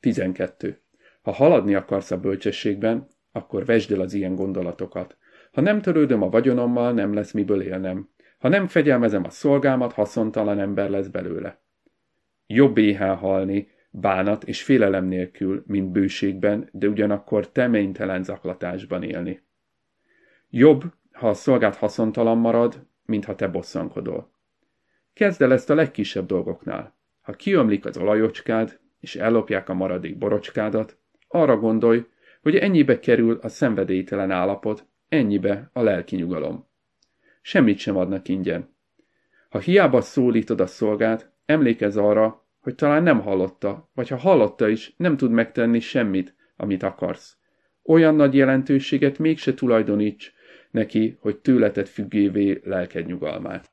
12. Ha haladni akarsz a bölcsességben, akkor vesd el az ilyen gondolatokat. Ha nem törődöm a vagyonommal, nem lesz miből élnem. Ha nem fegyelmezem a szolgámat, haszontalan ember lesz belőle. Jobb éhán halni, bánat és félelem nélkül, mint bőségben, de ugyanakkor teménytelen zaklatásban élni. Jobb, ha a szolgát haszontalan marad, mint ha te bosszankodol. Kezd el ezt a legkisebb dolgoknál. Ha kiömlik az olajocskád, és ellopják a maradék borocskádat, arra gondolj, hogy ennyibe kerül a szenvedélytelen állapot, ennyibe a lelki nyugalom. Semmit sem adnak ingyen. Ha hiába szólítod a szolgát, emlékezz arra, hogy talán nem hallotta, vagy ha hallotta is, nem tud megtenni semmit, amit akarsz. Olyan nagy jelentőséget mégse tulajdoníts neki, hogy tőleted függévé lelked nyugalmát.